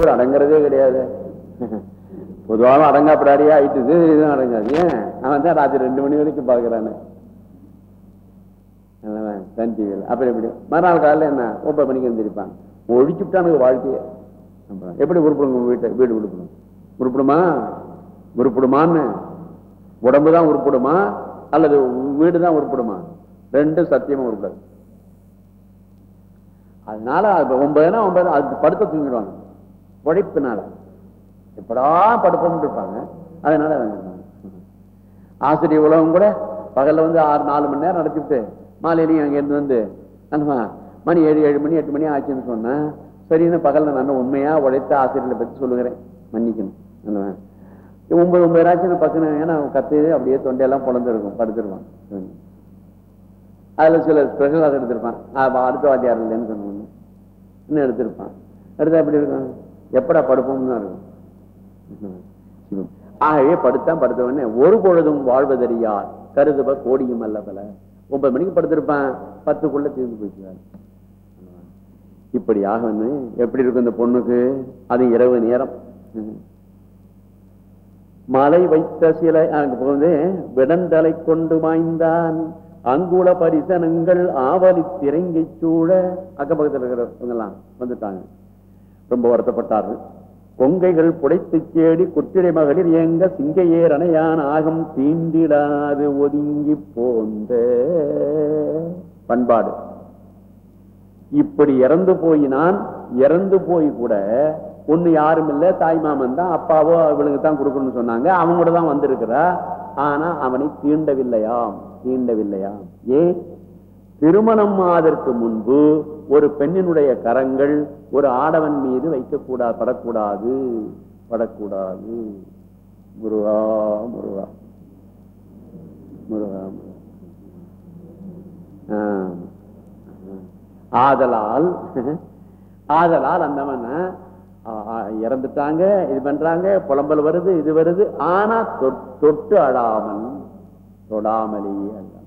இவர் அடங்குறதே கிடையாது. பொதுவாக அடங்காப்படாடியா ஆயிட்டுது இதுவும் அடங்காது. ஏன்? அவன் தான் ராத்திரி ரெண்டு மணி வரைக்கும் பாக்குறானு நல்லவன் சன் டிவியில் அப்படி எப்படி? மறுநாள் காலையில் என்ன? ஒன்பது மணிக்கு எழுந்திருப்பான் ஒழிச்சுட்டானுங்க வாழ்க்கையை. எப்படி உருப்பிடுங்க உங்க வீட்டை? வீடு உருப்பிடும். உருப்பிடுமா? உருப்பிடுமான்னு. உடம்பு தான் உருப்பிடுமா? அல்லது வீடு தான் உருப்பிடுமா? ரெண்டும் சத்தியமா உருப்படாது. அதனால அது ஒன்பதுனா ஒன்பது அது படுத்த தூங்கிடுவாங்க. உழைப்புனால எப்படா படுப்போம்னு இருப்பாங்க. அதனால ஆசிரியர் உலகம் கூட பகல்ல வந்து ஆறு நாலு மணி நேரம் நடத்திவிட்டு மாலையிலையும் அங்க இருந்து வந்து அண்ணா மணி ஏழு ஏழு மணி எட்டு மணி ஆச்சுன்னு சொன்னேன் சரின்னு பகல்ல நான் உண்மையா உழைத்த ஆசிரியர்களை பத்தி சொல்லுகிறேன். மன்னிக்கணும். ஒன்பது ஒன்பது ஆச்சு பக்கம் ஏன்னா கத்து அப்படியே தொண்டையெல்லாம் பொழந்துருக்கும் படுத்துருவான். அதுல சில ஸ்பெஷல் எடுத்திருப்பான். அடுத்த வாத்தியார் இல்லைன்னு சொன்னோன்னு இன்னும் எடுத்திருப்பான். எடுத்தா எப்படி இருக்கும்? எப்படா படுப்போம்னு இருக்கும். ஆகவே படுத்தான் படுத்த உடனே ஒரு பொழுதும் வாழ்வதறியார். கருதுப கோடியும் அல்ல பல. ஒன்பது மணிக்கு படுத்திருப்பான் பத்துக்குள்ள தீர்ந்து போயிடுவார் இப்படியாக வந்து எப்படி இருக்கும் இந்த பொண்ணுக்கு? அது இரவு நேரம். மலை வைத்த சிலை வந்து விடந்தலை கொண்டு வாய்ந்தான் அங்குல பரிசனங்கள் ஆவலி திரங்கி சூழ. அக்கப்பக்கத்தில் இருக்கிறவங்க எல்லாம் வந்துட்டாங்க. ரொம்ப வருத்தப்பட்டார்கள். கொங்கைகள் புடைத்து சேடி குற்றிடை மகளிர் ஏங்க சிங்கையேர் அணையான் ஆகம் தீண்டிடாது ஒதுங்கி போந்த பண்பாடு. இப்படி இறந்து போய் நான் இறந்து போய் கூட ஒண்ணு யாரும் இல்ல தாய் மாமன் தான் அப்பாவோ இவளுக்கு தான் கொடுக்கணும்னு சொன்னாங்க. அவங்க கூட தான் வந்திருக்கிறா. ஆனா அவனை தீண்டவில்லையாம் தீண்டவில்லையாம். ஏன்? திருமணம் ஆதற்கு முன்பு ஒரு பெண்ணினுடைய கரங்கள் ஒரு ஆடவன் மீது வைக்கக்கூடாது படக்கூடாது. படக்கூடாது. முருகா முருகா. முருகா முருகா. ஆதலால் ஆதலால் அந்தவன் இறந்துட்டாங்க இது பண்றாங்க புலம்பல் வருது இது வருது. ஆனா தொட்- தொட்டு அழாமல் தொடாமலேயே அல்ல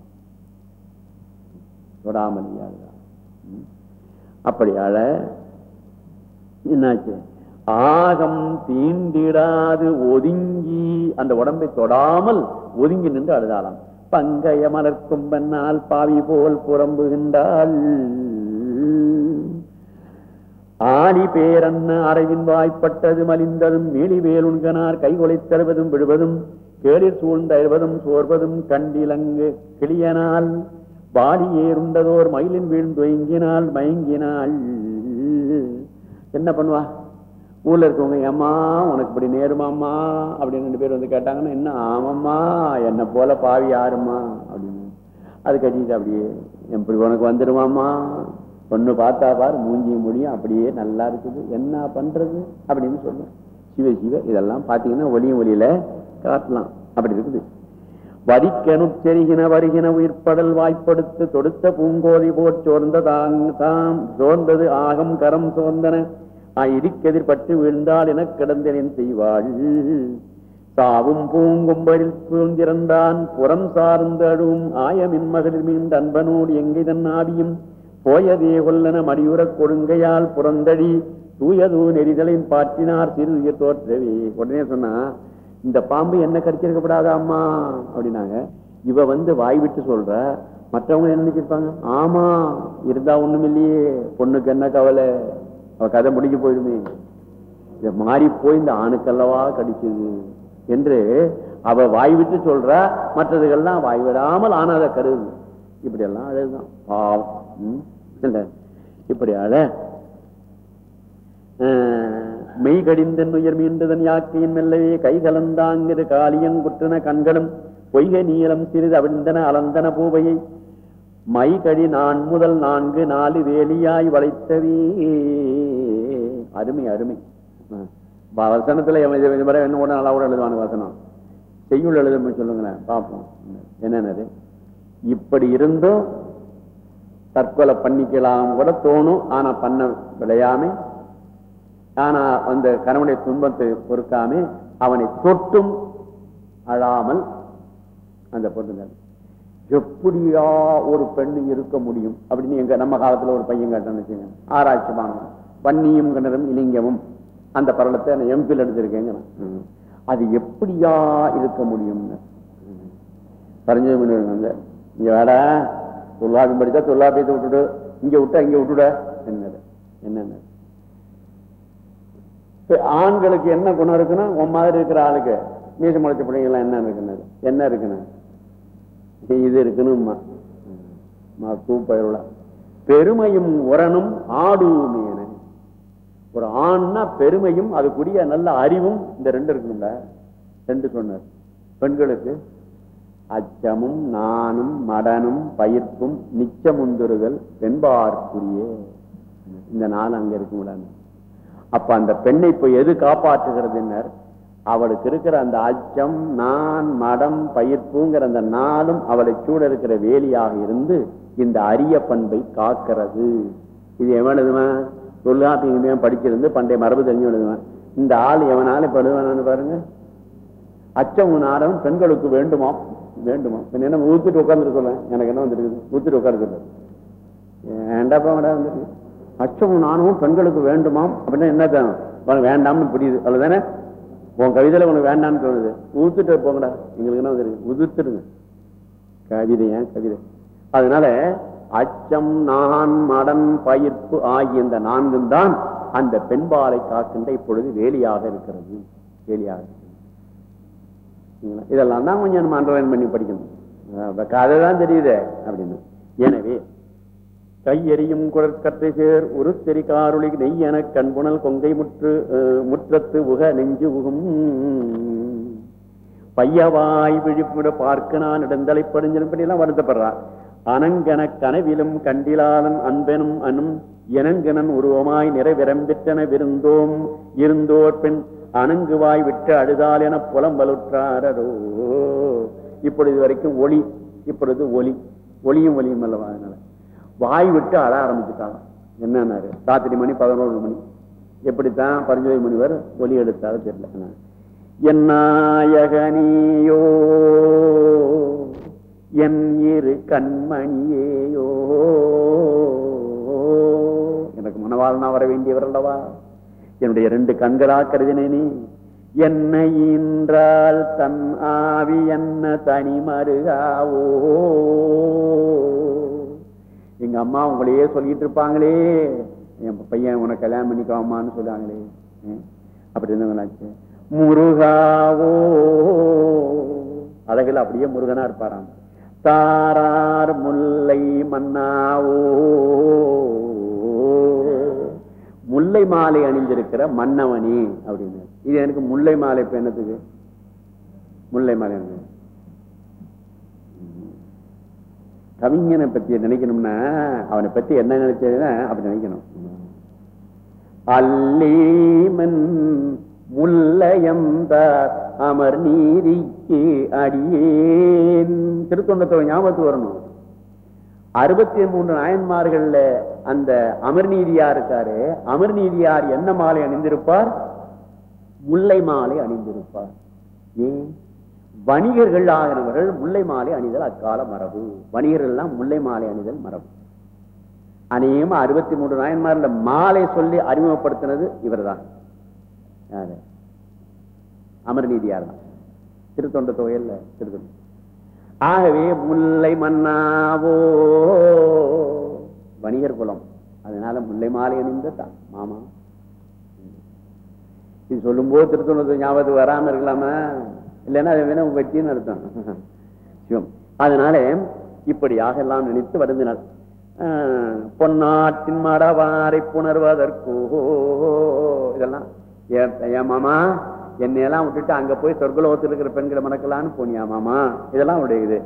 தொடாமலேயே அழலாம். அப்படியால என்னாச்சு? ஆகம் தீண்டிடாது ஒதுங்கி அந்த உடம்பை தொடாமல் ஒதுங்கி நின்று அழுதாளாம். பங்கைய மலர்க்கும் பெண்ணால் பாவி போல் புறம்புகின்றாள் ஆணி பேரன்ன அறைவின் வாய்ப்பட்டது மலிந்ததும் மீளி வேலுண்கனார் கைகொலை தருவதும் விடுவதும் கேளிர் சூழ்ந்தழுவதும் சோர்வதும் கண்டிலங்கு கிளியனால் வாடி ஏறுண்டதோர் மயிலின் வீழ்ந்தொயங்கினால் மயங்கினாள் என்ன பண்ணுவா? ஊர்ல இருக்கவங்க ஏமா உனக்கு இப்படி நேருமாம்மா அப்படின்னு ரெண்டு பேர் வந்து கேட்டாங்கன்னா என்ன ஆமாம்மா என்னை போல பாவி யாருமா அப்படின்னு. அது கட்டிட்டு அப்படியே எப்படி உனக்கு வந்துடுமாம்மா பொண்ணு பார்த்தா பார் மூஞ்சியும் முடியும் அப்படியே நல்லா இருக்குது. என்ன பண்றது? அப்படின்னு சொல்லுவேன் சிவ சிவ இதெல்லாம் பார்த்தீங்கன்னா ஒளியும் ஒளியில காட்டலாம். அப்படி இருக்குது. வரிக்கனுச் செருகின வருகின உயிர்ப்படல் வாய்ப்படுத்து தொடுத்த பூங்கோதி போற் சோர்ந்த தாங் தாம். சோர்ந்தது ஆகம் கரம் சோர்ந்தன. இருக்கெதிர் பற்றி வீழ்ந்தாள் எனக் கிடந்தனின் செய்வாள். சாவும் பூங்கும்பரில் பூந்திருந்தான் புறம் சார்ந்தழும் அழுவும் ஆயமின் மகளிர் மீண்டு அன்பனோடு எங்கிதன் ஆவியும்? போயதே கொல்லன மடியுறக் கொடுங்கையால் புறந்தடி தூயதூ நெறிதலின் பாற்றினார். சிறுய தோற்றவே. உடனே சொன்னா இந்த பாம்பு என்ன கடிச்சிருக்கப்படாத அம்மா? அப்படின்னாங்க. இவ வந்து வாய் விட்டு சொல்ற மற்றவங்க என்ன நினைச்சிருப்பாங்க? ஆமா இருந்தா ஒண்ணும் இல்லையே பொண்ணுக்கு என்ன கவலை? அவ கதை முடிஞ்சு போயிடுமே. இத மாறி போய் இந்த ஆணுக்கல்லவா கடிச்சது என்று அவ வாய் விட்டு சொல்ற மற்றதுகள்லாம் வாய் விடாமல் ஆனாத கருது. இப்படி எல்லாம் அழகுதான். பாவம். இல்ல. இப்படி அழ. மெய் கடிந்தன் உயர் மீண்டதன் யாக்கையின் மெல்லவே கை கலந்தாங்கிரு காளியங்குற்றன கண்களும் பொய்கை நீளம் சிறிது அவிழ்ந்தன அலந்தன பூவையை. மை கடி நான் முதல் நான்கு நாலு வேலியாய் வளைத்தவே. அருமை அருமை. வசனத்துல என்ன கூட நல்லா கூட எழுதுவானு வசனம். செய்யுள் எழுதும் சொல்லுங்களேன் பார்ப்போம். என்னன்னது? இப்படி இருந்தும் தற்கொலை பண்ணிக்கலாம் கூட தோணும் ஆனா பண்ண விளையாமை ஆனா அந்த கணவனுடைய துன்பத்தை பொறுக்காம அவனை தொட்டும் அழாமல் அந்த பொண்ணு எப்படியா ஒரு பெண்ணு இருக்க முடியும்? அப்படின்னு எங்க நம்ம காலத்துல ஒரு பையன் கேட்டான்னு ஆராய்ச்சி மாணவன் பன்னியும் கிணறும் இலிங்கமும். அந்த பரலத்தை நான் எம்பில் எடுத்திருக்கேங்க அது எப்படியா இருக்க முடியும்னு. பரஞ்சோதி முனிவர் வந்து இங்க வாடா. தொல்லாபி படித்தா தொல்லாபியத்தை விட்டுடு. இங்க விட்டா இங்க விட்டுட. என்னது? என்னன்னு? ஆண்களுக்கு என்ன குணம் இருக்குன்னா உன் மாதிரி இருக்கிற ஆளுக்கு மீச முளைச்ச பிள்ளைங்களாம் என்ன இருக்குன்னு? என்ன இருக்குன்னு? இது இருக்குன்னு கூப்பயருள பெருமையும் உரனும் ஆடுமேன ஒரு ஆண்னா பெருமையும் அதுக்குரிய நல்ல அறிவும் இந்த ரெண்டு இருக்கணும்ல ரெண்டு சொன்னார். பெண்களுக்கு அச்சமும் நானும் மடனும் பயிர்ப்பும் நிச்சமுந்துறுதல் பெண்பார்க்குரிய இந்த நாள் அங்க இருக்கும்ல. அப்ப அந்த பெண்ணை இப்ப எது காப்பாற்றுகிறதுன்னர்? அவளுக்கு இருக்கிற அந்த அச்சம் நான் மடம் பயிர்ப்புங்கிற அந்த நாளும் அவளை சூட இருக்கிற வேலியாக இருந்து இந்த அரிய பண்பை காக்கிறது. இது எவன் எழுதுவன்? தொல்லாப்பியமே படிச்சிருந்து பண்டைய மரபு தெரிஞ்சு எழுதுவேன். இந்த ஆள் எவனாலும் இப்ப எழுதுவானு பாருங்க. அச்சம் நாடம் பெண்களுக்கு வேண்டுமா? வேண்டுமா? என்ன ஊத்துட்டு உட்கார்ந்து எனக்கு என்ன வந்துருக்குது? ஊத்துட்டு உட்கார்ந்து ஏண்டாப்பா வந்துருக்கு அச்சமும் நானும் பெண்களுக்கு வேண்டுமாம். அப்படின்னா என்ன வேண்டாம்னு புரியுது. அவ்வளவுதானே? உன் கவிதையில உனக்கு வேண்டாம்னு தோணுது. உதுத்துட்டு போங்கடா. எங்களுக்கு என்ன வந்துருக்கு உதிர்த்துடுங்க. கவிதை ஏன் கவிதை? அதனால அச்சம் நான் மடன் பயிர்ப்பு ஆகிய இந்த நான்கும் தான் அந்த பெண்பாலை காக்கின்ற இப்பொழுது வேலியாக இருக்கிறது. வேலியாக இதெல்லாம் தான் கொஞ்சம் நம்ம அண்டர்லைன் பண்ணி படிக்கணும். கதை தான் தெரியுது அப்படின்னு. எனவே கையெறியும் குழற்கத்தை சேர் காருளி நெய் என கண்புணல் கொங்கை முற்று முற்றத்து உக நெஞ்சு உகும். பையவாய் விழிப்புட பார்க்க நான் இடந்தலைப்படுஞ்சபடி எல்லாம் வருத்தப்படுறான் அனங்கன கனவிலும் கண்டிலாளன் அன்பெனும் அனும் எனங்கனன் உருவமாய் நிறைவிரம்பிற்றன விருந்தோம். இருந்தோர் பெண் அணங்குவாய் விட்டு அழுதால் என புலம்பலுற்றாரோ இப்பொழுது வரைக்கும் ஒளி இப்பொழுது ஒலி ஒளியும் ஒலியும் அல்லவா அதனால. வாய் விட்டு அழ ஆரம்பிச்சுட்டாங்க. என்னன்னாரு? ராத்திரி மணி பதினோரு மணி. எப்படித்தான் பரிஞ்சோதி முனிவர் ஒலி எடுத்தாலும் தெரியல. என் நாயகனியோ என் இரு கண்மணியேயோ எனக்கு மனவாழ்னா வர வேண்டியவர் அல்லவா? என்னுடைய ரெண்டு கண்களா கருதினேனே என்ன என்றால் தன் ஆவி என்ன தனி மருகாவோ எங்க அம்மா உங்களையே சொல்லிட்டு இருப்பாங்களே. என் பையன் உனக்கு கல்யாணம் பண்ணிக்கோமான்னு சொல்லுவாங்களே அப்படி இருந்தவங்களாச்சு. முருகாவோ அழகில் அப்படியே முருகனா இருப்பாராம். தாரார் முல்லை மன்னாவோ முல்லை மாலை அணிந்திருக்கிற மன்னவனி அப்படின்னு. இது எனக்கு முல்லை மாலை இப்ப என்னத்துக்கு? முல்லை மாலை அணிஞ்சது. கவிஞனை பத்தி நினைக்கணும்னா அவனை பத்தி என்ன நினைச்சதுன்னா அப்படி நினைக்கணும். அல்லீமன் முல்லையந்தார் அமர் நீதிக்கு அடியேன். திருத்தொண்டத்தோட ஞாபகத்துக்கு வரணும். அறுபத்தி மூன்று நாயன்மார்கள்ல அந்த அமர்நீதியா இருக்காரு. அமர்நீதியார் என்ன மாலை அணிந்திருப்பார்? முல்லை மாலை அணிந்திருப்பார். ஏன்? வணிகர்கள் ஆகிறவர்கள் முல்லை மாலை அணிதல் அக்கால மரபு. வணிகர்கள்லாம் முல்லை மாலை அணிதல் மரபு. அநேகமா அறுபத்தி மூன்று நாயன்மார்ல மாலை சொல்லி அறிமுகப்படுத்தினது இவர்தான். தான் அமர்நீதியார் தான். திருத்தொண்ட தொகையில் திருத்தொண்ட. ஆகவே முல்லை மன்னாவோ வணிகர் குலம். அதனால முல்லை மாலை அணிந்த தான் மாமா. இது சொல்லும்போது திருத்தொண்டத்தை ஞாபகத்துக்கு வராம இருக்கலாமா. இல்லைன்னா அது வேணா வெட்டின்னு அர்த்தம். சிவம் அதனால இப்படியாக எல்லாம் நினைத்து வருந்தினார் ஆஹ், பொன்னாட்டின் மடவாரை புணர்வதற்கோ இதெல்லாம் ஏன் ஏன் மாமா என்னையெல்லாம் விட்டுட்டு அங்க போய் சொர்க்கலோகத்தில் இருக்கிற பெண்களை மணக்கலான்னு போனியா மாமா? இதெல்லாம் அவருடைய இது.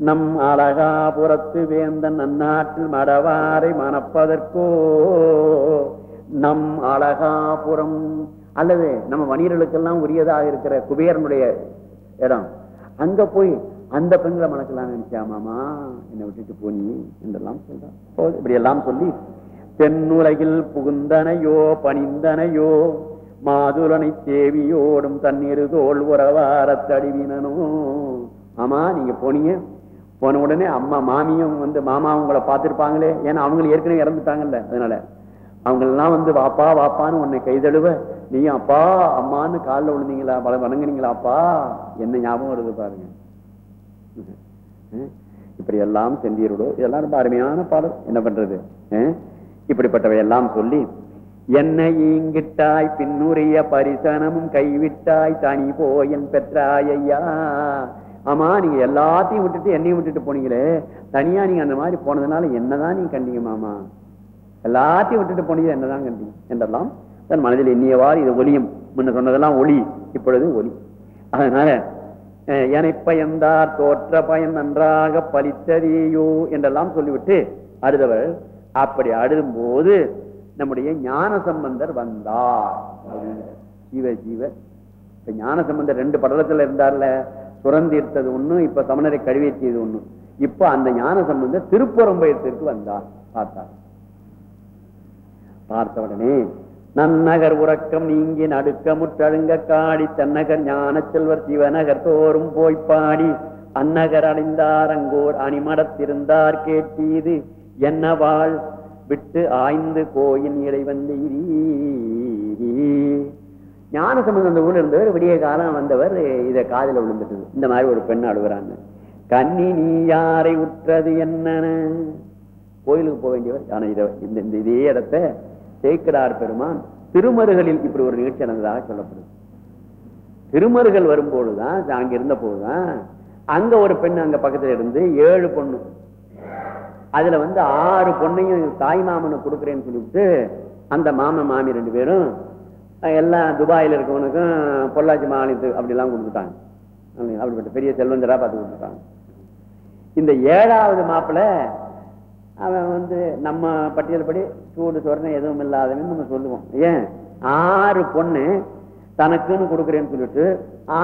நம் அழகாபுரத்து வேந்தன் நன்னாட்டில் மடவாரை மணப்பதற்கோ நம் அழகாபுரம் அல்லது நம்ம வணிகர்களுக்கெல்லாம் உரியதாக இருக்கிற குபேரனுடைய இடம். அங்க போய் அந்த பெண்களை மணக்கலாம் நினைச்சா மாமா? என்னை விட்டுட்டு போனி என்றெல்லாம் சொல்றான் இப்படி எல்லாம் சொல்லி தென்னுலகில் புகுந்தனையோ பணிந்தனையோ மாதுளனை தேவியோடும் தண்ணீர் தோல் உறவார தடிவினோ ஆமா நீங்க போனீங்க. போன உடனே அம்மா மாமியும் வந்து மாமா உங்களை பார்த்திருப்பாங்களே? ஏன்னா அவங்களும் ஏற்கனவே இறந்துட்டாங்கல்ல அதனால. அவங்க எல்லாம் வந்து வாப்பா வாப்பான்னு உன்னை கைதழுவ நீ அப்பா அம்மான்னு காலில் விழுந்தீங்களா பல வணங்குனீங்களா அப்பா? என்ன ஞாபகம் வருது பாருங்க. இப்படி எல்லாம் சென்றீர்களோ இதெல்லாம் ரொம்ப அருமையான பாடல். என்ன பண்றது? இப்படிப்பட்டவை எல்லாம் சொல்லி என்னை ஈங்கிட்டாய் பின்னுரிய பரிசனமும் கைவிட்டாய் தனி போயன் பெற்றாய் ஐயா ஆமா நீங்க எல்லாத்தையும் விட்டுட்டு என்னையும் விட்டுட்டு போனீங்களே தனியா நீங்க அந்த மாதிரி போனதுனால என்னதான் நீங்க கண்டீங்க மாமா? எல்லாத்தையும் விட்டுட்டு போனீங்க என்னதான் கண்டீங்க என்றெல்லாம் தன் மனதில் எண்ணியவாறு இது ஒளியும் முன்ன சொன்னதெல்லாம் ஒளி இப்பொழுது ஒளி. அதனால அஹ், பயந்தார் தோற்ற பயன் நன்றாக பலித்ததேயோ என்றெல்லாம் சொல்லிவிட்டு அடுத்தவர் அப்படி அழும்போது நம்முடைய ஞான சம்பந்தர் வந்தார். ஜீவ ஜீவ. இப்ப ஞான சம்பந்தர் ரெண்டு படலத்துல இருந்தார்ல சுரந்தீர்த்தது ஒண்ணு இப்ப சமணரை கழுவேற்றியது ஒண்ணு. இப்ப அந்த ஞான சம்பந்தர் திருப்புறம்பயத்திற்கு வந்தார் பார்த்தார். பார்த்த உடனே நன்னகர் உறக்கம் நீங்கி நடுக்க முற்றழுங்க காடி தன்னகர் ஞான செல்வர் சிவநகர் தோறும் போய் பாடி அந்நகர் அடைந்தார் அங்கோர் அணிமடத்திருந்தார் கேட்டீது என்ன வாழ்? விட்டு ஆய்ந்து கோயின் இடை வந்தீரி ஞான சம்பந்தம் அந்த ஊர்ல இருந்தவர் விடிய காலம் வந்தவர் இதை காதுல விழுந்துட்டது. இந்த மாதிரி ஒரு பெண் அழுகிறாங்க. கன்னி நீ யாரை உற்றது என்னன கோயிலுக்கு போக வேண்டியவர் ஆனா இதை இந்த இந்த இதே இடத்த சேக்கடார் பெருமான் திருமருகளில் இப்படி ஒரு நிகழ்ச்சி நடந்ததாக சொல்லப்படுது. திருமருகள் வரும்போதுதான் அங்க இருந்த போதுதான் அங்க ஒரு பெண் அங்க பக்கத்துல இருந்து ஏழு பொண்ணு. அதுல வந்து ஆறு பொண்ணையும் தாய் மாமனு கொடுக்குறேன்னு சொல்லிவிட்டு அந்த மாமன் மாமி ரெண்டு பேரும் எல்லாம் துபாயில இருக்கவனுக்கும் பொள்ளாச்சி மாநிலத்துக்கு அப்படிலாம் கொடுத்துட்டாங்க. அப்படி- அப்படிப்பட்ட பெரிய செல்வந்தரா பார்த்து கொடுத்துட்டாங்க. இந்த ஏழாவது மாப்பிள்ள அவன் வந்து நம்ம பட்டியல் படி சூடு சொரணை எதுவும் இல்லாதவன் நம்ம சொல்லுவோம். ஏன்? ஆறு பொண்ணு தனக்குன்னு கொடுக்குறேன்னு சொல்லிட்டு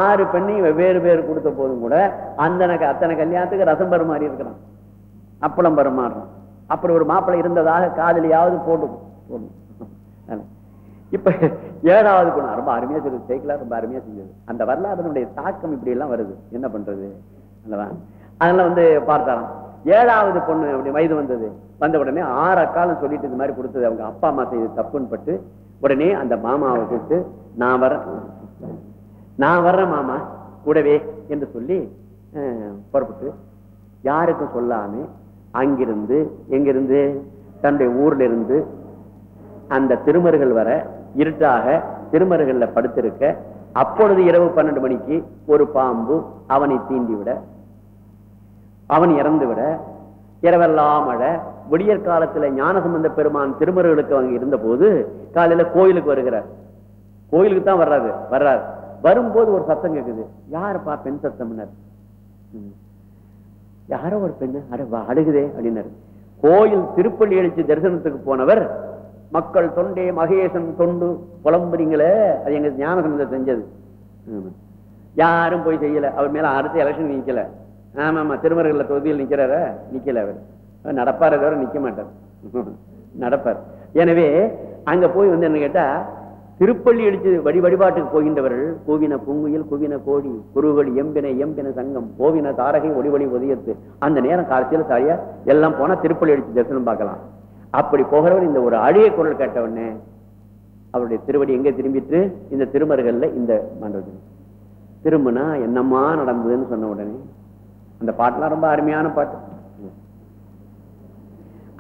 ஆறு பெண்ணையும் வெவ்வேறு பேர் கொடுத்த போதும் கூட அந்த அத்தனை கல்யாணத்துக்கு ரசம் பருமாறி இருக்கிறான். அப்பளம் பருமாறுறான் அப்படி ஒரு மாப்பிள்ளை இருந்ததாக காதலியாவது போடும் போடும் இப்ப ஏழாவது பொண்ணு ரொம்ப அருமையா சொல்லு சைக்கிளா ரொம்ப அருமையா செஞ்சது அந்த வரலாறுடைய தாக்கம் இப்படி எல்லாம் வருது. என்ன பண்றது? அல்லவா? அதெல்லாம் வந்து பார்த்தாராம். ஏழாவது பொண்ணு அப்படி வயது வந்தது வந்த உடனே ஆறு அக்காலம் சொல்லிட்டு இந்த மாதிரி கொடுத்தது. அவங்க அப்பா அம்மா செய்து தப்புன்னு பட்டு உடனே அந்த மாமாவை கூப்பிட்டு நான் வர நான் வர்றேன் மாமா கூடவே என்று சொல்லி அஹ், புறப்பட்டு யாருக்கும் சொல்லாம அங்கிருந்து எங்கிருந்து தன்னுடைய ஊர்ல இருந்து அந்த திருமருகள் வர இருட்டாக திருமருகள்ல படுத்திருக்க அப்பொழுது இரவு பன்னெண்டு மணிக்கு ஒரு பாம்பு அவனை தீண்டி விட அவன் இறந்து விட இரவெல்லாம் மழை விடியற் காலத்துல ஞானசம்பந்த பெருமான் திருமருகளுக்கு அவங்க இருந்த போது காலையில கோயிலுக்கு வருகிறார். கோயிலுக்கு தான் வர்றாரு வர்றாரு. வரும்போது ஒரு சத்தம் கேக்குது யாருப்பா பெண் சத்தம்னர்? யாரோ ஒரு பெண்ணு அட அழுகுதே அப்படின்னாரு. கோயில் திருப்பள்ளி எழுச்சி தரிசனத்துக்கு போனவர் மக்கள் தொண்டே மகேசன் தொண்டு புலம்புறீங்களே. அது எங்க ஞானசம்பந்தர் செஞ்சது யாரும் போய் செய்யல. அவர் மேல அடுத்த எலெக்ஷன் நிக்கல. ஆமா ஆமா திருமருகல்ல தொகுதியில் நிக்கிறார? நிக்கல அவர். நடப்பார தவிர நிக்க மாட்டார். நடப்பார். எனவே அங்க போய் வந்து என்ன கேட்டா திருப்பள்ளி அடிச்சு வழி வழிபாட்டுக்கு போகின்றவர்கள் கோவின பூங்குயில் குவின கோடி குருகள் எம்பின எம்பின சங்கம் கோவின தாரகை ஒளிவழி உதயத்து அந்த நேரம் காலத்தில் சரியா எல்லாம் போனா திருப்பள்ளி அடிச்சு தரிசனம் பார்க்கலாம். அப்படி போகிறவர் இந்த ஒரு அழிய குரல் கேட்ட உடனே அவருடைய திருவடி எங்க திரும்பிட்டு இந்த திருமருகல்ல இந்த மன்றத்தில் திரும்பினா என்னம்மா நடந்ததுன்னு சொன்ன உடனே அந்த பாட்டுலாம் ரொம்ப அருமையான பாட்டு.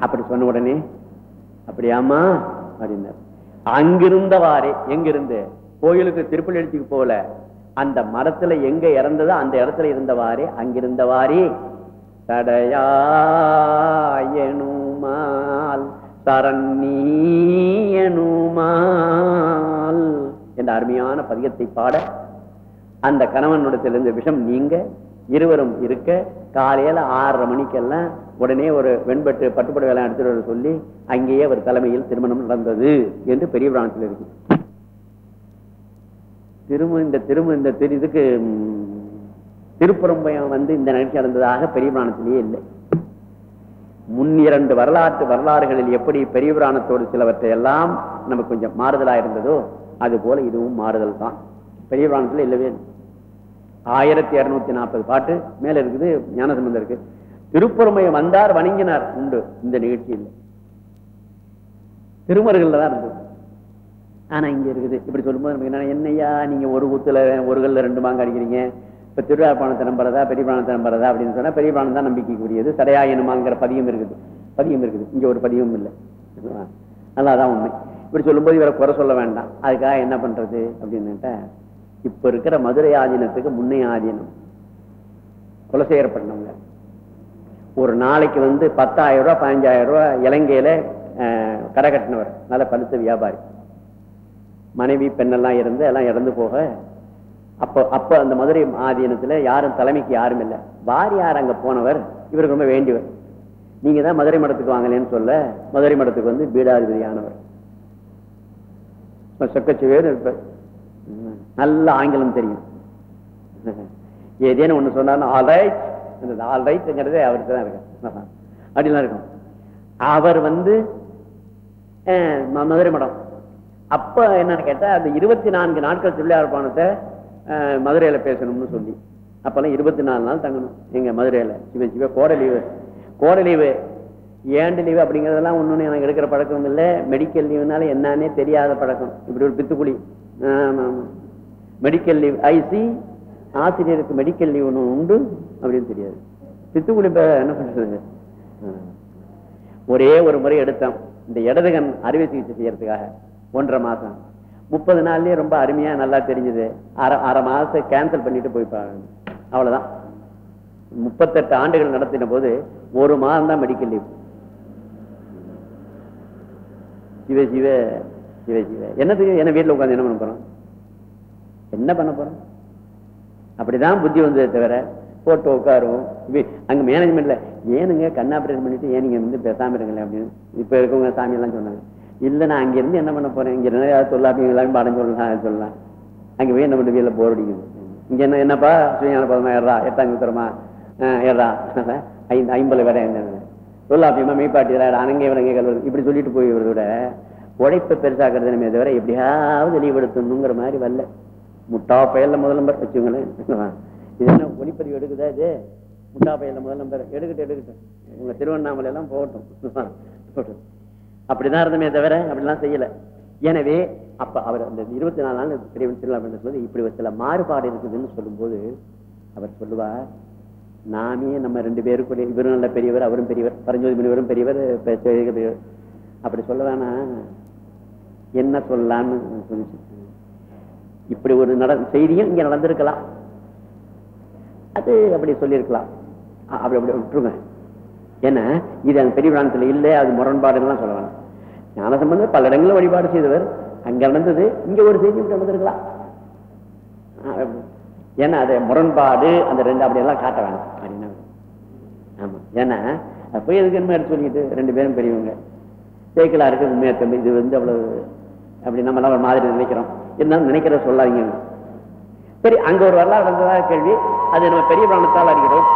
அப்படி சொன்ன உடனே அப்படியாமா அப்படின்னார். அங்கிருந்தவாறே எங்கிருந்து? கோயிலுக்கு திருப்பள்ளி எழுச்சிக்கு போகல. அந்த மரத்துல எங்க இறந்ததோ அந்த இடத்துல இருந்தவாறே அங்கிருந்தவாறே. தடையாயனுமால் தரண்ணீயனுமால் என்ற அருமையான பதிகத்தை பாட அந்த கணவனுடத்திலிருந்து விஷம் நீங்க இருவரும் இருக்க காலையில ஆறரை மணிக்கெல்லாம் உடனே ஒரு வெண்பட்டு பட்டுப்பட வேலை எடுத்துட்டு வர சொல்லி அங்கேயே அவர் தலைமையில் திருமணம் நடந்தது என்று பெரிய புராணத்தில் இருக்கு. திரும இந்த திரும இந்த திரு இதுக்கு திருப்புறம்பயம் வந்து இந்த நிகழ்ச்சி நடந்ததாக பெரிய புராணத்திலேயே இல்லை. முன் இரண்டு வரலாற்று வரலாறுகளில் எப்படி பெரிய புராணத்தோடு சிலவற்றை எல்லாம் நமக்கு கொஞ்சம் மாறுதலா இருந்ததோ அது போல இதுவும் மாறுதல் தான் பெரிய புராணத்தில் இல்லவே இல்லை. ஆயிரத்தி இருநூத்தி நாற்பது பாட்டு. மேல இருக்குது ஞானசம்பந்தம் இருக்கு. திருப்புறமையை வந்தார் வணங்கினார். உண்டு. இந்த நிகழ்ச்சியில். திருமருகள்ல தான் இருந்தது ஆனா இங்க இருக்குது. இப்படி சொல்லும்போது நமக்கு என்ன என்னய்யா நீங்க ஒரு குத்துல ஒரு கல்ல ரெண்டு மாங்க அடிக்கிறீங்க? இப்ப திருவிழாப்பாணத்தை நம்புறதா பெரிய பாணத்தை நம்புறதா அப்படின்னு சொன்னா பெரிய பாணம் தான் நம்பிக்கைக்குரியது. சடையாயனமாங்கிற பதியம் இருக்குது. பதியம் இருக்குது. இங்க ஒரு பதியமும் இல்லை. நல்லாதான் உண்மை. இப்படி சொல்லும்போது இவரை குறை சொல்ல வேண்டாம். அதுக்காக என்ன பண்றது? அப்படின்னுட்டா இப்ப இருக்கிற மதுரை ஆதீனத்துக்கு முன்னைய ஆதீனம். குலசேகர பண்ணவங்க ஒரு நாளைக்கு வந்து பத்தாயிரம் ரூபாய் பதினஞ்சாயிரம் ரூபாய் இலங்கையில அஹ், கரை கட்டினவர். நல்ல பழுத்த வியாபாரி. மனைவி பெண்ணெல்லாம் இருந்து எல்லாம் இறந்து போக அப்போ அப்போ அந்த மதுரை ஆதீனத்துல யாரும் தலைமைக்கு யாரும் இல்லை. வாரியார் அங்க போனவர்? இவருக்கு ரொம்ப வேண்டியவர். நீங்கள் தான் மதுரை மடத்துக்கு வாங்கலேன்னு சொல்ல மதுரை மடத்துக்கு வந்து பீடாதிபதியானவர். சொக்கச்சுவேர் இருப்பார். நல்ல ஆங்கிலம் தெரியும். ஏதேன்னு ஒண்ணு சொன்னாலும் ஆல் ரைட் ஆல் ரைட்ங்கிறதே அவருக்கு தான் இருக்கும். அப்படிலாம் இருக்கும். அவர் வந்து மதுரை மடம். அப்ப என்னன்னு கேட்டா அந்த இருபத்தி நான்கு நாட்கள் திருவிழாப்பானத்தை மதுரையில பேசணும்னு சொல்லி. அப்பெல்லாம் இருபத்தி நாலு நாள் தங்கணும் எங்க மதுரையில. சிவ சிவ கோடை லீவு. கோடை லீவு. ஏண்டு லீவு அப்படிங்கிறதெல்லாம் ஒண்ணு எனக்கு எடுக்கிற பழக்கம் இல்லை. மெடிக்கல் லீவுனால என்னன்னே தெரியாத பழக்கம். இப்படி ஒரு பித்துக்குழி. ஆமாம் ஆமாம் மெடிக்கல் லீவ் ஐசி ஆசிரியருக்கு மெடிக்கல் லீவ் ஒன்று உண்டு அப்படின்னு தெரியாது. பித்துக்குழி இப்ப என்ன பண்றது? ஒரே ஒரு முறை எடுத்தோம். இந்த இடதுகன் அறுவை சிகிச்சை செய்யறதுக்காக. ஒன்றரை மாசம். முப்பது நாள்லயே ரொம்ப அருமையா நல்லா தெரிஞ்சது. அரை அரை மாசத்தை கேன்சல் பண்ணிட்டு போய்ப்பாங்க. அவ்வளவுதான். முப்பத்தெட்டு ஆண்டுகள் நடத்தின போது ஒரு மாதம் தான் மெடிக்கல் லீவ் சிவ சிவ சிவ சிவ. என்னத்துக்கு என்ன வீட்டுல உட்காந்து என்ன பண்ண போறோம்? என்ன பண்ண போறோம்? அப்படிதான் புத்தி வந்ததே தவிர போட்டு உட்காரும் இவ- அங்க மேனேஜ்மெண்ட்ல ஏனுங்க கண் பண்ணிட்டு ஏன் வந்து பேசாம இருங்களேன் அப்படின்னு இப்ப இருக்கவங்க சாமி எல்லாம் சொன்னாங்க. இல்ல நான் அங்க இருந்து என்ன பண்ண போறேன்? இங்க இருந்தா யாராவது சொல்லாப்பீங்க எல்லாரும் பாடம் சொல்லலாம் சொல்லலாம். அங்க போய் என்ன பண்ண வீட்டுல போர் அடிக்குது. இங்க என்ன என்னப்பா சுயஞான பதமா ஏறா எட்டாங்க உத்தரமா ஏறா. ஐந்து ஐம்பது வேற என்ன? சொல்லாப்பியமா மெய்ப்பாட்டி அனங்கே விலங்கே கல்வது இப்படி சொல்லிட்டு போய் விட உழைப்பை பெருசாக்குறது நம்ம தவிர எப்படியாவது வெளிப்படுத்தணுங்கிற மாதிரி வரல. முட்டா பயல்ல முதல் நம்பர் வச்சுங்களேன் இது என்ன ஒளிப்பதிவு எடுக்குதா இது? முட்டா பயல்ல முதல் நம்பர் எடுக்கட்டும் எடுக்கட்டும். உங்க திருவண்ணாமலை எல்லாம் போகட்டும். அப்படிதான் இருந்தமே தவிர அப்படிலாம் செய்யல. எனவே அப்ப அவர் அந்த இருபத்தி நாலு நாள் பெரியவன் திருவிழா சொல்லி இப்படி ஒரு சில மாறுபாடு இருக்குதுன்னு சொல்லும்போது அவர் சொல்லுவார் நாமே நம்ம ரெண்டு பேருக்குள்ளே இவரும் நல்ல பெரியவர் அவரும் பெரியவர் பரஞ்சோதி முனிவரும் பெரியவர் பெரியவர். அப்படி சொல்ல வேணாம் என்ன சொல்லலாம்னு சொல்லிச்சு இப்படி ஒரு நட செய்தியும் இங்க நடந்திருக்கலாம். அது அப்படி சொல்லியிருக்கலாம். அப்படி அப்படி விட்டுருங்க. ஏன்னா இது அந்த பெரிய பிராணத்துல இல்லை அது முரண்பாடுலாம் சொல்ல வேணாம் ஞான சம்பந்தம் பல இடங்களில் வழிபாடு செய்தவர். அங்க நடந்தது இங்க ஒரு செய்தி இப்படி நடந்திருக்கலாம் ஏன்னா அது முரண்பாடு அந்த ரெண்டு அப்படியெல்லாம் காட்ட வேணும். அப்படின்னா ஆமா. ஏன்னா போய் எதுக்கு என்ன எடுத்து சொல்லிட்டு ரெண்டு பேரும் பெரியவங்க? சேக்கலா இருக்கு உண்மையா தம்பி இது வந்து அவ்வளவு அப்படி நம்ம ஒரு மாதிரி நினைக்கிறோம். இருந்தாலும் நினைக்கிற சொல்லாதீங்க. சரி அங்க ஒரு வரலாறு வந்ததாக கேள்வி. அது நம்ம பெரிய பிராணத்தால் அறிகிறோம்.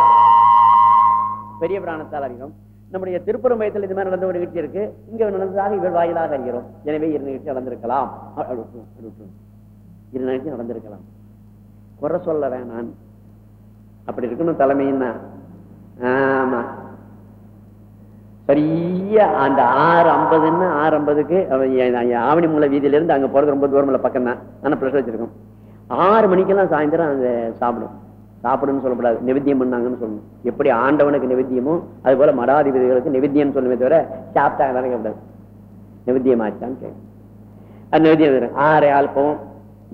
பெரிய பிராணத்தால் அறிகிறோம். நம்முடைய திருப்புறம்பயத்தில் இது மாதிரி நடந்த ஒரு நிகழ்ச்சி இருக்கு. இங்க நடந்ததாக இவர் வாயிலாக அறிகிறோம். எனவே இரு நிகழ்ச்சி நடந்திருக்கலாம். இரு நிகழ்ச்சி நடந்திருக்கலாம். குறை சொல்ல வேணாம். அப்படி இருக்கணும் தலைமைன்னா ஆமா. சரியா அந்த ஆறு ஐம்பதுன்னு ஆறு ஐம்பதுக்கு ஆவணி மூல வீதியில இருந்து அங்க போறது ரொம்ப தூரம் இல்லை பக்கம் தான் ஆனா ப்ளஸ் வச்சுருக்கோம். ஆறு மணிக்கெல்லாம் சாயந்தரம் அந்த சாப்பிடும். சாப்பிடுன்னு சொல்லக்கூடாது. நிவேத்தியம் பண்ணாங்கன்னு சொல்லணும். எப்படி ஆண்டவனுக்கு நிவேத்தியமோ அது போல மடாதிபதிகளுக்கு நிவேத்தியம் சொல்லுமே தவிர சாப்பிட்டாங்க கேட்கக்கூடாது நிவேத்தியம் ஆச்சான்னு கேட்கும். அது நிவேத்தியம் ஆறே ஆள் போவோம்.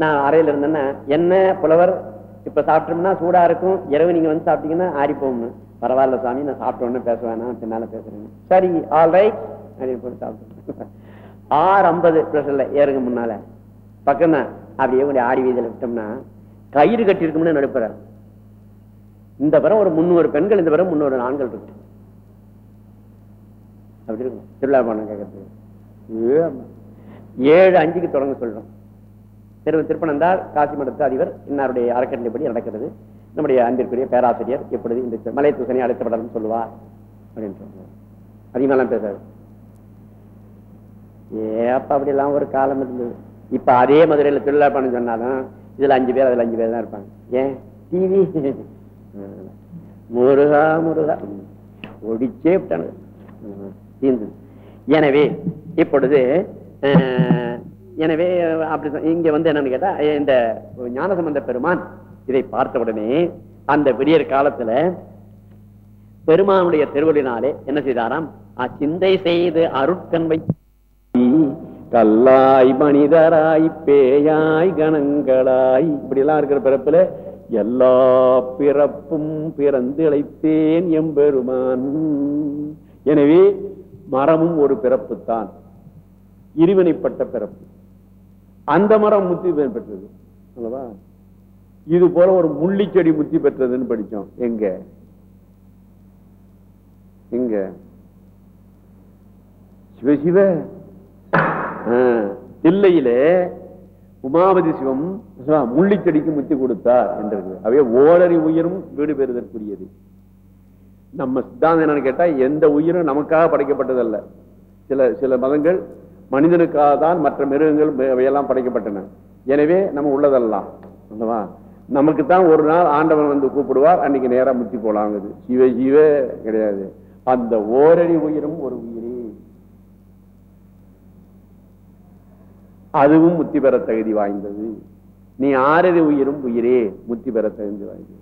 நான் அறையில் இருந்தேன்னா என்ன புலவர் இப்ப சாப்பிட்டோம்னா சூடா இருக்கும். இரவு நீங்க வந்து சாப்பிட்டீங்கன்னா ஆறி போகணும் பரவாயில்ல சாமி நான் சாப்பிட்டோன்னு உடனே பேச வேணாம் பின்னால பேசுறேன் சரி ஆல் ரைட் அப்படின்னு போட்டு சாப்பிட்டேன் ஆறு ஐம்பது பிரஷர்ல ஏறுங்க முன்னால. பக்கம் தான் அப்படியே கொஞ்சம் ஆடி வீதியில விட்டோம்னா கயிறு கட்டி இருக்கும்னு நடுப்புறாரு. இந்த பிறம் ஒரு முந்நூறு பெண்கள் இந்த பிறம் முந்நூறு ஆண்கள் இருக்கு. அப்படி இருக்கும். திருவிழா பணம் கேட்கறது ஏழு அஞ்சுக்கு தொடங்க சொல்றோம். திரு திருப்பனந்தார் காசி மடத்து அதிபர் இன்னாருடைய அறக்கட்டளைப்படி நடக்கிறது. நம்முடைய அன்பிற்குரிய பேராசிரியர் எப்பொழுது இந்த மலை தூசனை அழைத்தப்படணும் சொல்லுவார் அப்படின்னு சொல்லுவார் அதிகமாலாம் பேசாது. ஏப்ப அப்படிலாம் ஒரு காலம் இருந்தது. இப்ப அதே மதுரையில திருவிழா பண்ண சொன்னாலும் இதுல அஞ்சு பேர் அதுல அஞ்சு பேர் தான் இருப்பாங்க. ஏன்? டிவி. முருகா முருகா. ஒடிச்சே விட்டானு தீர்ந்தது எனவே இப்பொழுது எனவே அப்படி இங்க வந்து என்னன்னு கேட்டா இந்த ஞானசம்பந்த பெருமான் இதை பார்த்த உடனே அந்த விடியற் காலத்துல பெருமானுடைய திருவள்ளினாலே என்ன செய்தாராம்? சிந்தை செய்து அருட்கண்வை கல்லாய் மனிதராய் பேயாய் கணங்களாய் இப்படி எல்லாம் இருக்கிற பிறப்புல எல்லா பிறப்பும் பிறந்து இழைத்தேன் எம்பெருமான். எனவே மரமும் ஒரு பிறப்பு தான் இருவினைப்பட்ட பிறப்பு. அந்த மரம் முத்தி பெற்றது. அல்லவா? இது போல ஒரு முள்ளிச்செடி முத்தி பெற்றதுன்னு படிச்சோம். எங்க? எங்க? சிவசிவ தில்லையில உமாபதி சிவம் முள்ளிச்செடிக்கு முத்தி கொடுத்தார் என்றது. அவையே ஓடறி உயிரும் வீடு பெறுதற்குரியது. நம்ம சித்தாந்தம் என்னன்னு கேட்டா எந்த உயிரும் நமக்காக படைக்கப்பட்டதல்ல. சில சில மதங்கள் மனிதனுக்காக தான் மற்ற மிருகங்கள் அவையெல்லாம் படைக்கப்பட்டன. எனவே நம்ம உள்ளதெல்லாம் அல்லவா? நமக்கு தான் ஒரு நாள் ஆண்டவன் வந்து கூப்பிடுவார் அன்னைக்கு நேரா முத்தி போலாங்குது. சிவ சிவ கிடையாது. அந்த ஓரடி உயிரும் ஒரு உயிரே. அதுவும் முத்தி பெற தகுதி வாய்ந்தது. நீ ஆறடி உயிரும் உயிரே முத்தி பெற தகுதி வாய்ந்தது.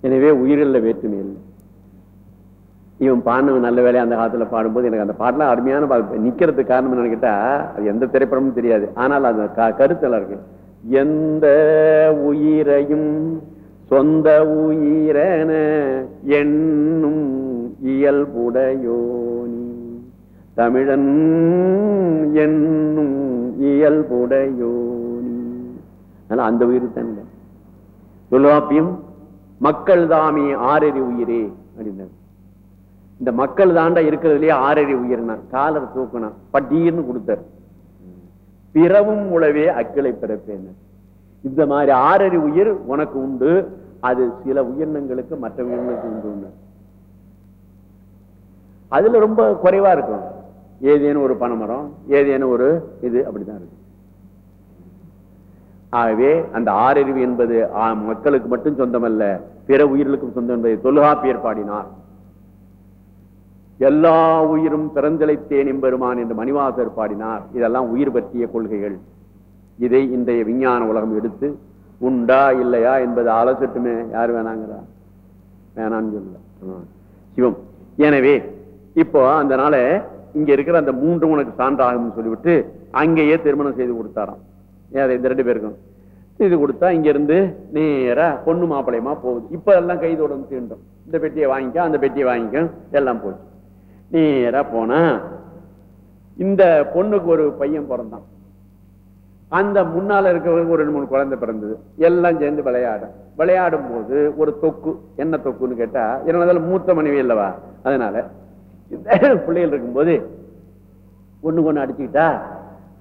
எனவே உயிரில் வேற்றுமை இல்லை. இவன் பாடினவன் நல்ல வேலையை அந்த காலத்துல பாடும்போது எனக்கு அந்த பாடலாம் அருமையான பா- நிக்கிறதுக்கு காரணம் என்னன்னு அது எந்த திரைப்படமும் தெரியாது. ஆனால் அந்த க- கருத்தெல்லாம் இருக்கு. எந்த உயிரையும் சொந்த உயிரென எண்ணும் இயல்புடையோனி. தமிழன் என்னும் இயல்புடையோனி. அதனால அந்த உயிர் தான் தொல்காப்பியம் மக்கள் தாமே ஆறறி உயிரே அப்படின்னாரு. இந்த மக்கள் தாண்டா இருக்கிறதுலயே ஆறறி உயிரினார். காலர் தூக்கணும் பட்டீர்னு கொடுத்தார். பிறவும் உழவே அக்கிளை பிறப்பேன் இந்த மாதிரி ஆறறி உயிர் உனக்கு உண்டு. அது சில உயிரினங்களுக்கு மற்ற உயிரினங்களுக்கு உண்டு அதுல ரொம்ப குறைவா இருக்கும். ஏதேனும் ஒரு பனைமரம் ஏதேனும் ஒரு இது அப்படிதான் இருக்கும். ஆகவே அந்த ஆறறிவு என்பது மக்களுக்கு மட்டும் சொந்தமல்ல பிற உயிர்களுக்கும் சொந்தம் என்பதை தொல்காப்பியர் பாடினார். எல்லா உயிரும் பிறந்திழைத்தேன் எம்பெருமான் என்று மணிவாசர் பாடினார். இதெல்லாம் உயிர் பற்றிய கொள்கைகள். இதை இன்றைய விஞ்ஞான உலகம் எடுத்து உண்டா இல்லையா என்பது அலசட்டுமே யார் வேணாங்கிறா? வேணான்னு சொல்ல சிவம். எனவே இப்போ அந்த இங்க இருக்கிற அந்த மூன்று உனக்கு சான்றாகும்னு சொல்லிவிட்டு அங்கேயே திருமணம் செய்து கொடுத்தாராம். இந்த ரெண்டு பேருக்கும்? செய்து கொடுத்தா இங்க இருந்து நேரா பொண்ணு மாப்பிளையமா போகுது. இப்ப எல்லாம் கைதோட தீண்டும். இந்த பெட்டியை வாங்கிக்க அந்த பெட்டியை வாங்கிக்க. எல்லாம் போச்சு. நேரா போனா இந்த பொண்ணுக்கு ஒரு பையன் பிறந்தான். அந்த முன்னால இருக்கிறவருக்கு ஒரு ரெண்டு மூணு குழந்தை பிறந்தது. எல்லாம் சேர்ந்து விளையாடும். விளையாடும் போது ஒரு தொக்கு. என்ன தொக்குன்னு கேட்டா என்னதால மூத்த மனைவி இல்லவா? அதனால இந்த பிள்ளைகள் இருக்கும்போது ஒண்ணு ஒண்ணு அடிச்சுக்கிட்டா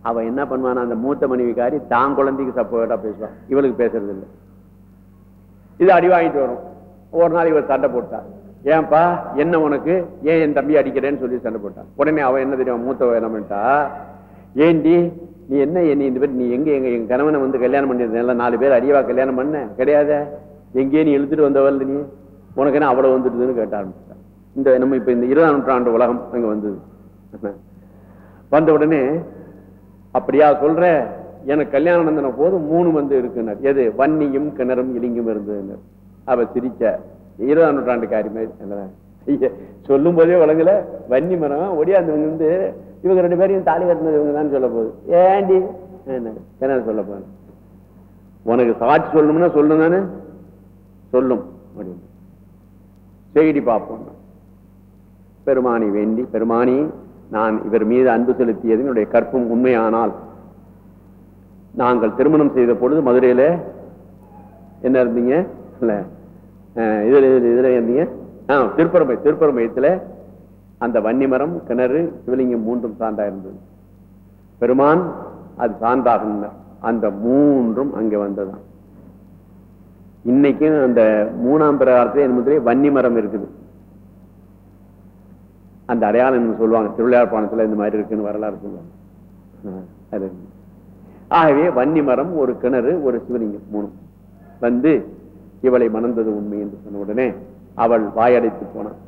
அவ என்ன பண்ணுவான் அந்த மூத்த மனைவிக்காரி தான் குழந்தைக்கு சப்போர்ட்டா பேசுவான் இவளுக்கு பேசுறது இல்லை இது அடி வாங்கிட்டு வரும். ஒரு நாளைக்கு இவர் சண்டை போட்டா. ஏன்பா என்ன உனக்கு? ஏன் என் தம்பி அடிக்கிறேன்னு சொல்லி சண்டை போட்டான். உடனே அவன் என்ன தெரியும் மூத்தவ என்ன ஏண்டி நீ என்ன என்னை இந்த பேர்? நீ எங்க எங்க எங்க கணவனை வந்து கல்யாணம் பண்ணியிருந்தேன். நாலு பேர் அடியவா கல்யாணம் பண்ண? கிடையாத. எங்கேயே நீ இழுத்துட்டு வந்தவள் நீ? உனக்கு என்ன அவ்வளவு வந்துடுதுன்னு கேட்ட ஆரம்பிச்சிட்டான். இந்த நம்ம இப்ப இந்த இருபதாம் நூற்றாண்டு உலகம் அங்க வந்தது. வந்த உடனே அப்படியா சொல்ற? எனக்கு கல்யாணம் நடந்தன போது மூணு வந்து இருக்குனர். எது? வன்னியும் கிணறும் இலிங்கும் இருந்ததுனர். அவ சிரிச்ச. இருபதாம் நூற்றாண்டு காரியமே சொல்லும் போதே வழங்கல வன்னி மரம் ஒடியாந்தவங்க வந்து இவங்க ரெண்டு பேரையும் தாலி கட்டினது இவங்க தான் சொல்ல போகுது. ஏண்டி? என்ன? சொல்ல போகுது உனக்கு சாட்சி சொல்லணும்னா சொல்லும் தானே? சொல்லும். அப்படின்னு. செய்தி பார்ப்போம். பெருமானி வேண்டி பெருமானி நான் இவர் மீது அன்பு செலுத்தியது என்னுடைய கற்பும் உண்மையானால். நாங்கள் திருமணம் செய்த பொழுது மதுரையில என்ன இருந்தீங்க? இல்ல இதுல இதுல இதுல இருந்தீங்க ஆ திருப்பரம்பை திருப்பரம்பயத்துல அந்த வன்னிமரம் கிணறு சிவலிங்கம் மூன்றும் சான்றா இருந்தது. பெருமான் அது சாந்தாகும் அந்த மூன்றும் அங்க வந்ததுதான். இன்னைக்கும் அந்த மூணாம் பிரகாரத்தில் என்பதிலே வன்னி மரம் இருக்குது. அந்த அடையாளம் என்ன சொல்லுவாங்க? திருவிழாப்பாணத்தில் பாணத்துல இந்த மாதிரி இருக்குன்னு வரலாறு சொல்லுவாங்க. அது. ஆகவே வன்னி மரம் ஒரு கிணறு ஒரு சிவலிங்கம் மூணு வந்து இவளை மணந்தது உண்மை என்று சொன்ன உடனே அவள் வாயடைத்து போனான்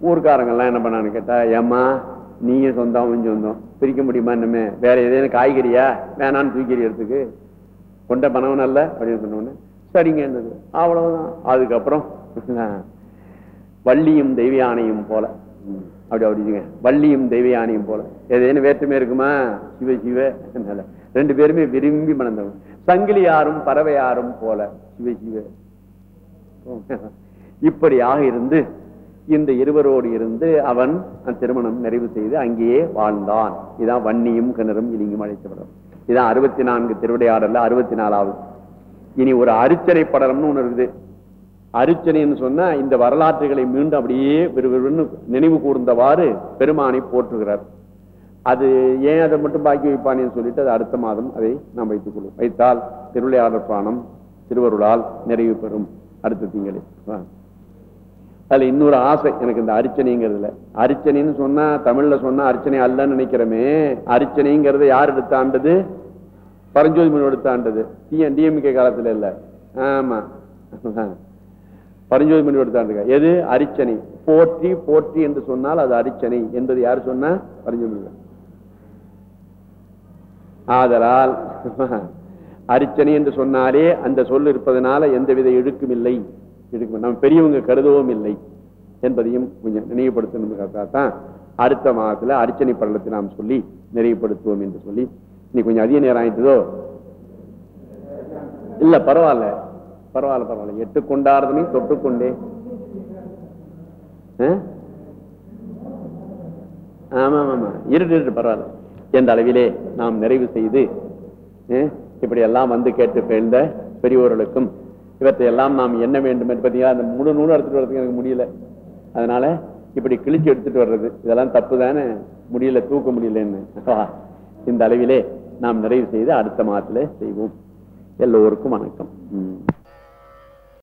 ஊர்க்காரங்கள்லாம் என்ன பண்ணான்னு கேட்டா ஏம்மா நீங்க சொந்தம் அவன் சொந்தம். பிரிக்க முடியுமா என்னமே வேற ஏதேனும் காய்கறியா? வேணான்னு தூக்கிறதுக்கு கொண்ட பணவன் அல்ல அப்படின்னு சொன்னோடனே சரிங்க என்னது அவ்வளவுதான். அதுக்கப்புறம் வள்ளியும் தெய்வயானையும் போல. அப்படி அப்படிங்க வள்ளியும் தெய்வயானையும் போல. ஏதேனும் வேற்றுமே இருக்குமா? சிவ சிவ ரெண்டு பேருமே விரும்பி மணந்தவங்க. சங்கிலி யாரும் பறவை யாரும் போல. சிவ சிவ. இப்படியாக இருந்து இந்த இருவரோடு இருந்து அவன் அந்த திருமணம் நிறைவு செய்து அங்கேயே வாழ்ந்தான். இதான் வன்னியும் கிணறும் இலிங்கும் அழைக்கப்படும். இதான் அறுபத்தி நான்கு திருவிடையாடல்ல அறுபத்தி நாலாவது இனி ஒரு அரிச்சனை படலம்னு ஒன்று இருக்குது. அரிச்சனைன்னு சொன்னா இந்த வரலாற்றுகளை மீண்டும் அப்படியே விறுவிறுன்னு நினைவு கூர்ந்தவாறு பெருமானை போற்றுகிறார். அது ஏன் அதை மட்டும் பாக்கி வைப்பானேன்னு சொல்லிட்டு அது அடுத்த மாதம் அதை நாம் வைத்துக் கொள்வோம். வைத்தால் திருவிளையாடல் புராணம் திருவருளால் நிறைவு பெறும். அடுத்த திங்களே. அதுல இன்னொரு ஆசை எனக்கு இந்த அரிச்சனைங்கிறதுல. அரிச்சனைன்னு சொன்னா தமிழ்ல சொன்னா அர்ச்சனை அல்லன்னு நினைக்கிறோமே. அரிச்சனைங்கிறத யார் எடுத்தாண்டது பரஞ்சோதி மணி எடுத்தாண்டது டிஎம்கே காலத்துல இல்ல. ஆமா. பரஞ்சோதி மணி எடுத்து எது? அரிச்சனை. போற்றி போற்றி என்று சொன்னால் அது அரிச்சனை என்பது யார் சொன்னா? பரஞ்சோதி மணி ஆதலால் அரிச்சனை என்று சொன்னாலே அந்த சொல் இருப்பதனால எந்தவித இழுக்கும் இல்லை. இழுக்கும் நம்ம பெரியவங்க கருதவும் இல்லை என்பதையும் கொஞ்சம் நினைவுபடுத்தணும் தான் அடுத்த மாதத்துல அர்ச்சனை பள்ளத்தை நாம் சொல்லி நிறைவுபடுத்துவோம் என்று சொல்லி. இன்னைக்கு கொஞ்சம் அதிக நேரம் ஆயிட்டதோ? இல்ல பரவாயில்ல. பரவாயில்ல பரவாயில்ல. எட்டு கொண்டாடுறதுமே தொட்டுக்கொண்டே. ஆமாம் ஆமா ஆமா ஆமா இருட்டு இருட்டு பரவாயில்ல. என்ற அளவிலே நாம் நிறைவு செய்து அஹ், இப்படி எல்லாம் வந்து கேட்டு பெயர்ந்த பெரியோர்களுக்கும் இவற்றை எல்லாம் நாம் என்ன வேண்டும் பார்த்தீங்கன்னா அந்த முழு நூலு எடுத்துட்டு வரதுக்கு எனக்கு முடியல. அதனால இப்படி கிழிச்சு எடுத்துட்டு வர்றது இதெல்லாம் தப்பு தானே? முடியல தூக்க முடியலன்னு. இந்த அளவிலே நாம் நிறைவு செய்து அடுத்த மாதத்துல செய்வோம். எல்லோருக்கும் வணக்கம். உம்